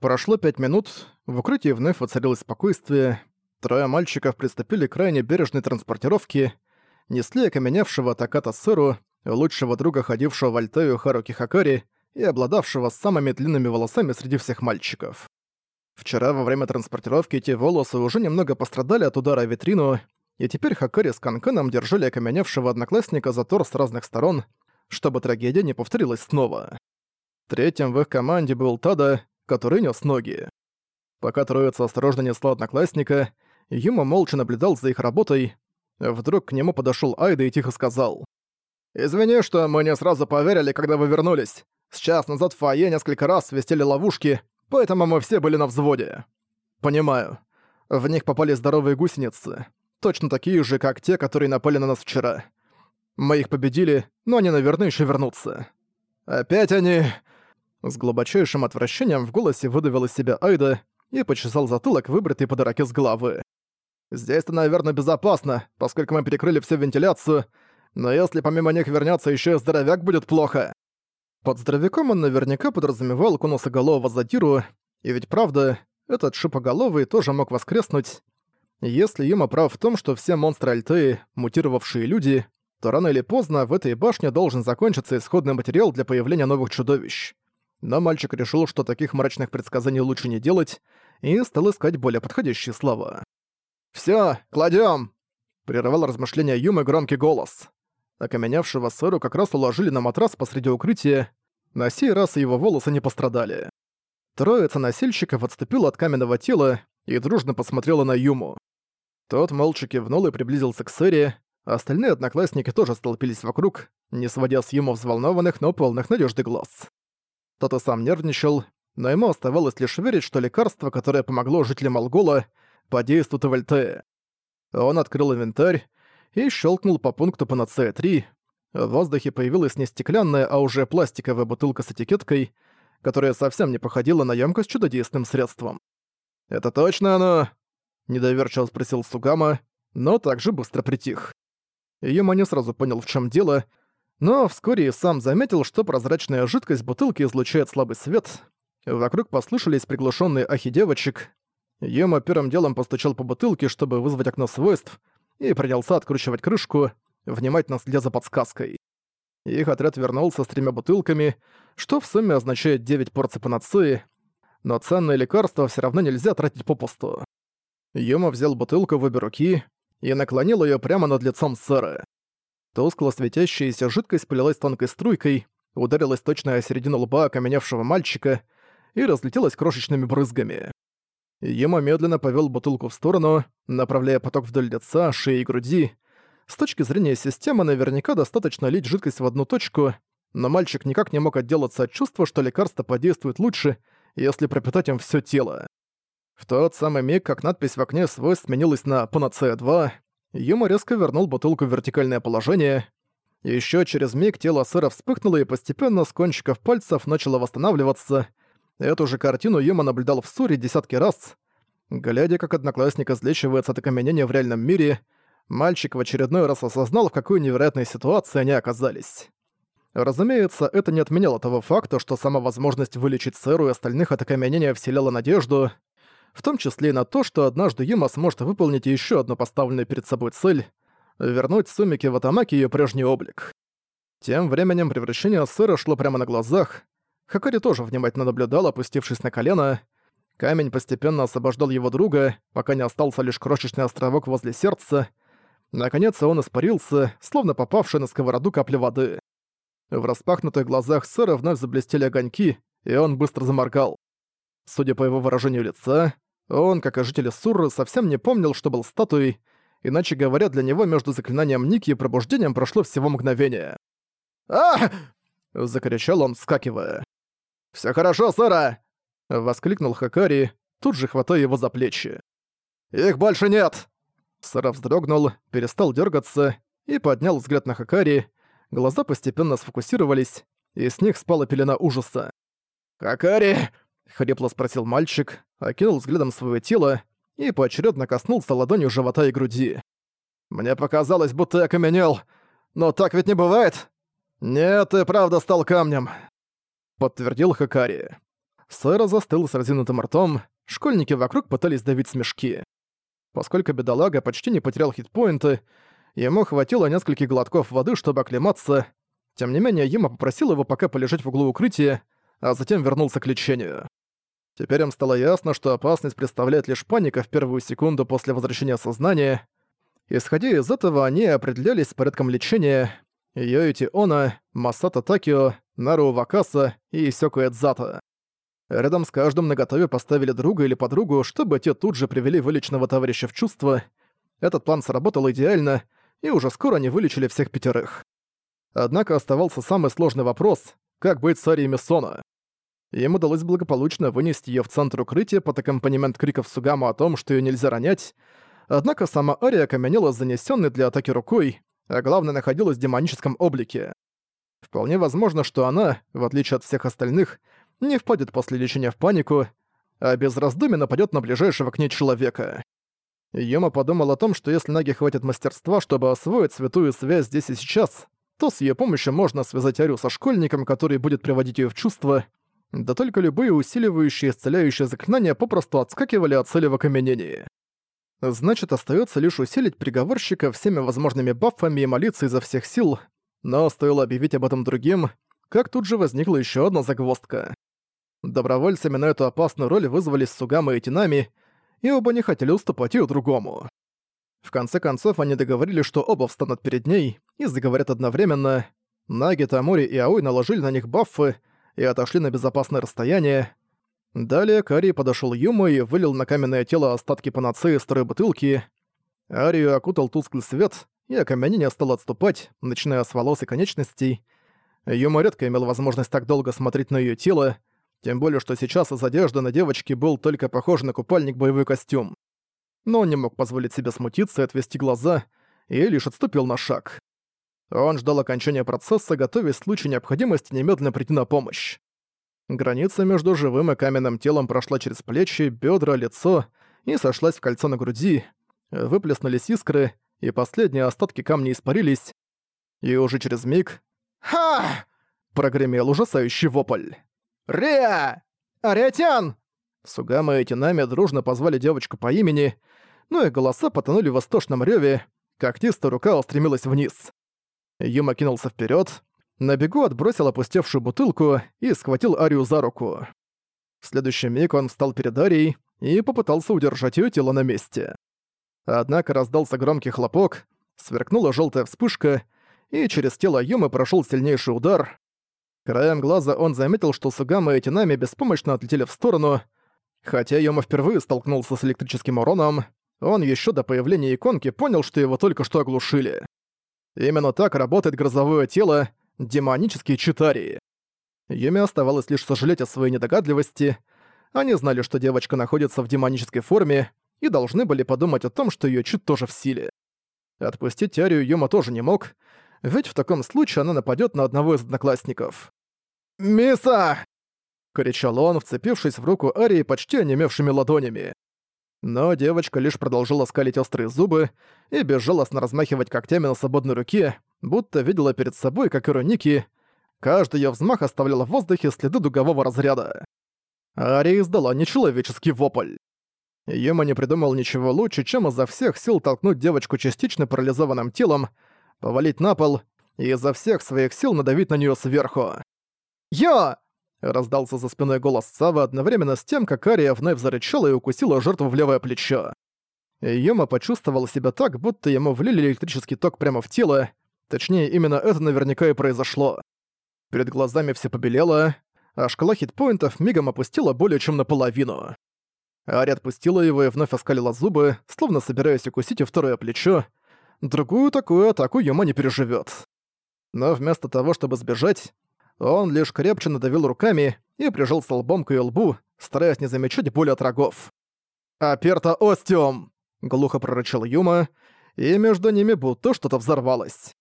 Прошло пять минут, в укрытии вновь воцарилось спокойствие, трое мальчиков приступили к крайне бережной транспортировке, несли окаменевшего Таката Сыру, лучшего друга ходившего в Альтею Харуки Хакари и обладавшего самыми длинными волосами среди всех мальчиков. Вчера во время транспортировки эти волосы уже немного пострадали от удара о витрину, и теперь Хакари с Канканом держали окаменевшего одноклассника за тор с разных сторон, чтобы трагедия не повторилась снова. Третьим в их команде был Тада, который нес ноги. Пока троица осторожно несла одноклассника, Юма молча наблюдал за их работой. Вдруг к нему подошел Айда и тихо сказал. «Извини, что мы не сразу поверили, когда вы вернулись. С час назад в фойе несколько раз свистели ловушки, поэтому мы все были на взводе». «Понимаю. В них попали здоровые гусеницы. Точно такие же, как те, которые напали на нас вчера. Мы их победили, но они, наверное, еще вернутся». «Опять они...» С глубочайшим отвращением в голосе выдавил из себя Айда и почесал затылок, выбритый по дороге с головы. «Здесь-то, наверное, безопасно, поскольку мы перекрыли всю вентиляцию, но если помимо них вернется еще и здоровяк, будет плохо». Под здоровяком он наверняка подразумевал конусоголового задиру, и ведь правда, этот шипоголовый тоже мог воскреснуть. Если Юма прав в том, что все монстры Альтеи — мутировавшие люди, то рано или поздно в этой башне должен закончиться исходный материал для появления новых чудовищ. Но мальчик решил, что таких мрачных предсказаний лучше не делать, и стал искать более подходящие слова. «Всё, кладём!» — прерывал размышления Юмы громкий голос. Окаменевшего сыру как раз уложили на матрас посреди укрытия, на сей раз его волосы не пострадали. Троица носильщиков отступила от каменного тела и дружно посмотрела на Юму. Тот молча кивнул и приблизился к Сэре, остальные одноклассники тоже столпились вокруг, не сводя с Юму взволнованных, но полных надежды глаз. Тот и сам нервничал, но ему оставалось лишь верить, что лекарство, которое помогло жителям Алгола, подействует в Альтее. Он открыл инвентарь и щелкнул по пункту панацея 3. В воздухе появилась не стеклянная, а уже пластиковая бутылка с этикеткой, которая совсем не походила на емкость чудодейственным средством. «Это точно оно?» — недоверчиво спросил Сугама, но также быстро притих. Юма не сразу понял, в чем дело, но вскоре и сам заметил, что прозрачная жидкость бутылки излучает слабый свет. Вокруг послышались приглушенные ахи девочек. Юма первым делом постучал по бутылке, чтобы вызвать окно свойств, и принялся откручивать крышку, внимательно следя за подсказкой. Их отряд вернулся с тремя бутылками, что в сумме означает 9 порций панацеи, но ценное лекарство все равно нельзя тратить попусту. Юма взял бутылку в обе руки и наклонил ее прямо над лицом сэра. Тускло светящаяся жидкость полилась тонкой струйкой, ударилась точно о середину лба окаменевшего мальчика и разлетелась крошечными брызгами. Ема медленно повел бутылку в сторону, направляя поток вдоль лица, шеи и груди. С точки зрения системы наверняка достаточно лить жидкость в одну точку, но мальчик никак не мог отделаться от чувства, что лекарство подействует лучше, если пропитать им все тело. В тот самый миг, как надпись в окне свойств сменилась на «Панацея-2», Юма резко вернул бутылку в вертикальное положение. Еще через миг тело сэра вспыхнуло и постепенно с кончиков пальцев начало восстанавливаться. Эту же картину Юма наблюдал в Суре десятки раз. Глядя, как одноклассник излечивается от окаменения в реальном мире, мальчик в очередной раз осознал, в какой невероятной ситуации они оказались. Разумеется, это не отменяло того факта, что сама возможность вылечить Сэру и остальных от окаменения вселяла надежду — в том числе и на то, что однажды Юма сможет выполнить еще одну поставленную перед собой цель — вернуть Сумике в Атамаке ее прежний облик. Тем временем превращение сэра шло прямо на глазах. Хакари тоже внимательно наблюдал, опустившись на колено. Камень постепенно освобождал его друга, пока не остался лишь крошечный островок возле сердца. Наконец он испарился, словно попавший на сковороду капли воды. В распахнутых глазах сэра вновь заблестели огоньки, и он быстро заморгал. Судя по его выражению лица, он, как и жители Сурры, совсем не помнил, что был статуей, иначе говоря, для него между заклинанием Ники и пробуждением прошло всего мгновение. а закричал он, вскакивая. «Всё хорошо, Сара!» — воскликнул Хакари, тут же хватая его за плечи. «Их больше нет!» Сара вздрогнул, перестал дергаться и поднял взгляд на Хакари. Глаза постепенно сфокусировались, и с них спала пелена ужаса. «Хакари!» — хрипло спросил мальчик, окинул взглядом своего тела и поочередно коснулся ладонью живота и груди. «Мне показалось, будто я окаменел, но так ведь не бывает?» «Нет, ты правда стал камнем», — подтвердил Хакари. Сэра застыл с разинутым ртом, школьники вокруг пытались давить смешки. Поскольку бедолага почти не потерял хитпоинты, ему хватило нескольких глотков воды, чтобы оклематься. Тем не менее, Юма попросил его пока полежать в углу укрытия, а затем вернулся к лечению. Теперь им стало ясно, что опасность представляет лишь паника в первую секунду после возвращения сознания. Исходя из этого, они определялись с порядком лечения Йоити Она, Масата Такио, Нару Вакаса и Сёку Эдзата. Рядом с каждым наготове поставили друга или подругу, чтобы те тут же привели вылеченного товарища в чувство. Этот план сработал идеально, и уже скоро они вылечили всех пятерых. Однако оставался самый сложный вопрос — как быть с Арией Мессона? Им удалось благополучно вынести её в центр укрытия под аккомпанемент криков Сугама о том, что её нельзя ронять, однако сама Ария окаменела занесённой для атаки рукой, а главное находилась в демоническом облике. Вполне возможно, что она, в отличие от всех остальных, не впадет после лечения в панику, а без раздумий нападёт на ближайшего к ней человека. Йома подумал о том, что если Наги хватит мастерства, чтобы освоить святую связь здесь и сейчас, то с её помощью можно связать Арию со школьником, который будет приводить её в чувство, да только любые усиливающие исцеляющие заклинания попросту отскакивали от цели в окаменении. Значит, остается лишь усилить приговорщика всеми возможными бафами и молиться изо всех сил, но стоило объявить об этом другим, как тут же возникла еще одна загвоздка. Добровольцами на эту опасную роль вызвались Сугама и Тинами, и оба не хотели уступать ее другому. В конце концов, они договорились, что оба встанут перед ней и заговорят одновременно. Наги, Тамори и Аой наложили на них баффы, и отошли на безопасное расстояние. Далее к Арии подошёл Юма и вылил на каменное тело остатки панацеи из второй бутылки. Арию окутал тусклый свет, и окаменение стало отступать, начиная с волос и конечностей. Юма редко имел возможность так долго смотреть на её тело, тем более что сейчас из одежды на девочке был только похож на купальник-боевой костюм. Но он не мог позволить себе смутиться и отвести глаза, и лишь отступил на шаг. Он ждал окончания процесса, готовясь в случае необходимости немедленно прийти на помощь. Граница между живым и каменным телом прошла через плечи, бедра, лицо и сошлась в кольцо на груди. Выплеснулись искры, и последние остатки камня испарились. И уже через миг... «Ха!» — прогремел ужасающий вопль. «Риа! Ариатян!» Сугама и Тинами дружно позвали девочку по имени, но и голоса потонули в восторженном рёве, когтистая рука устремилась вниз. Юма кинулся вперед, на бегу отбросил опустевшую бутылку и схватил Арию за руку. В следующий миг он встал перед Арией и попытался удержать ее тело на месте. Однако раздался громкий хлопок, сверкнула желтая вспышка, и через тело Юмы прошел сильнейший удар. Краем глаза он заметил, что Сугама и Тинами беспомощно отлетели в сторону. Хотя Юма впервые столкнулся с электрическим уроном, он еще до появления иконки понял, что его только что оглушили. Именно так работает грозовое тело, демонические читарии. Юме оставалось лишь сожалеть о своей недогадливости. Они знали, что девочка находится в демонической форме, и должны были подумать о том, что её чит тоже в силе. Отпустить Арию Юма тоже не мог, ведь в таком случае она нападёт на одного из одноклассников. «Миса!» — кричал он, вцепившись в руку Арии почти онемевшими ладонями. Но девочка лишь продолжила скалить острые зубы и безжалостно размахивать когтями на свободной руке, будто видела перед собой, как Ироники. Каждый её взмах оставлял в воздухе следы дугового разряда. Ария издала нечеловеческий вопль. Юма не придумал ничего лучше, чем изо всех сил толкнуть девочку частично парализованным телом, повалить на пол и изо всех своих сил надавить на неё сверху. «Я!» Раздался за спиной голос Савы одновременно с тем, как Ария вновь зарычала и укусила жертву в левое плечо. Йома почувствовал себя так, будто ему влили электрический ток прямо в тело. Точнее, именно это наверняка и произошло. Перед глазами все побелело, а шкала хитпоинтов мигом опустила более чем наполовину. Ария отпустила его и вновь оскалила зубы, словно собираясь укусить и второе плечо. Другую такую атаку Йома не переживет. Но вместо того, чтобы сбежать, он лишь крепче надавил руками и прижался лбом к её лбу, стараясь не замечать боли от рогов. «Аперта остиум!» — глухо прорычал Юма, и между ними будто что-то взорвалось.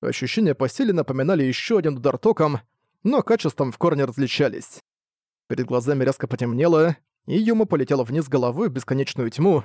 Ощущения по силе напоминали ещё один удар током, но качеством в корне различались. Перед глазами резко потемнело, и Юма полетела вниз головой в бесконечную тьму.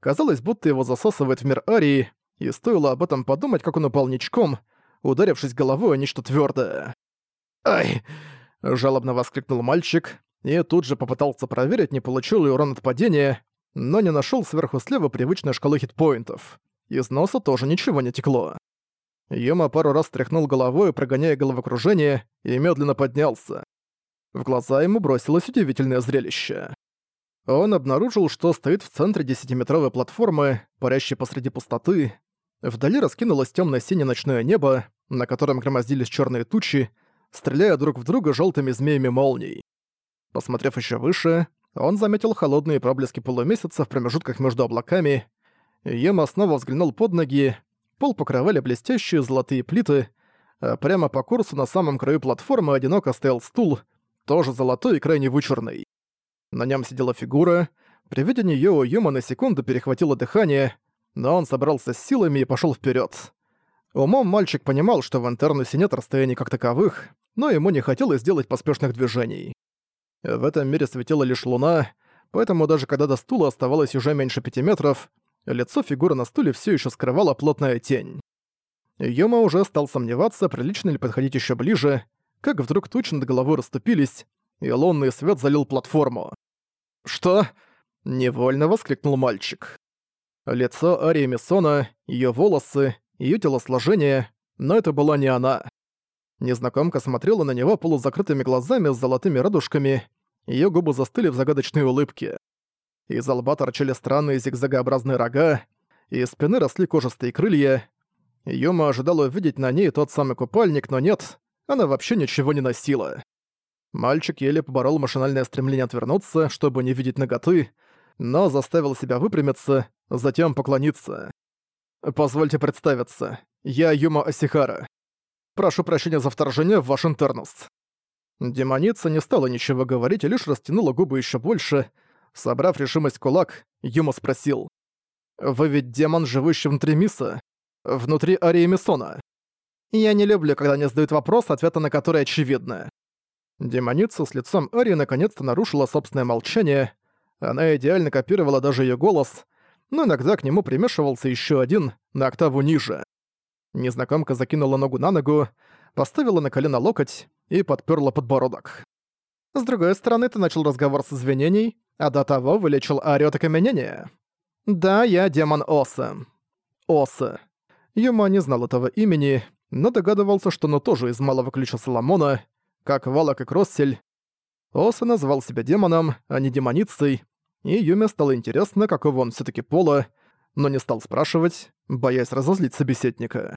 Казалось, будто его засасывает в мир Арии, и стоило об этом подумать, как он упал ничком, ударившись головой о нечто твёрдое. «Ай!» — жалобно воскликнул мальчик, и тут же попытался проверить, не получил ли урон от падения, но не нашел сверху слева привычной шкалы хитпоинтов. Из носа тоже ничего не текло. Юма пару раз тряхнул головой, прогоняя головокружение, и медленно поднялся. В глаза ему бросилось удивительное зрелище. Он обнаружил, что стоит в центре десятиметровой платформы, парящей посреди пустоты. Вдали раскинулось темно синее ночное небо, на котором громоздились черные тучи, стреляя друг в друга желтыми змеями молний. Посмотрев еще выше, он заметил холодные проблески полумесяца в промежутках между облаками. Ема снова взглянул под ноги. Пол покрывали блестящие золотые плиты, а прямо по курсу на самом краю платформы одиноко стоял стул, тоже золотой и крайне вычурный. На нем сидела фигура. При виде неё у Юма на секунду перехватило дыхание, но он собрался с силами и пошёл вперёд. Умом мальчик понимал, что в Интернусе нет расстояний как таковых, но ему не хотелось сделать поспешных движений. В этом мире светила лишь луна, поэтому даже когда до стула оставалось уже меньше пяти метров, лицо фигуры на стуле все еще скрывала плотная тень. Йома уже стал сомневаться, прилично ли подходить еще ближе, как вдруг тучи над головой расступились, и лунный свет залил платформу. «Что?» — невольно воскликнул мальчик. Лицо Арии Мессона, ее волосы, ее телосложение, но это была не она. Незнакомка смотрела на него полузакрытыми глазами с золотыми радужками, ее губы застыли в загадочной улыбке. Из лба торчали странные зигзагообразные рога, из спины росли кожистые крылья. Юма ожидала увидеть на ней тот самый купальник, но нет, она вообще ничего не носила. Мальчик еле поборол машинальное стремление отвернуться, чтобы не видеть ноготы, но заставил себя выпрямиться, затем поклониться. «Позвольте представиться. Я Юма Асихара. Прошу прощения за вторжение в ваш интернус». Демоница не стала ничего говорить и лишь растянула губы еще больше. Собрав решимость кулак, Юма спросил. «Вы ведь демон, живущий внутри Миса? Внутри Арии Мисона?» «Я не люблю, когда не задают вопрос, ответа на который очевидно». Демоница с лицом Арии наконец-то нарушила собственное молчание. Она идеально копировала даже ее голос, но иногда к нему примешивался еще один на октаву ниже. Незнакомка закинула ногу на ногу, поставила на колено локоть и подперла подбородок. «С другой стороны, ты начал разговор с извинений, а до того вылечил от окаменения. Да, я демон Оса. Оса. Юма не знал этого имени, но догадывался, что оно тоже из малого ключа Соломона, как Валак и Кроссель. Оса назвал себя демоном, а не демоницей, и Юме стало интересно, какого он все таки пола, но не стал спрашивать, боясь разозлить собеседника.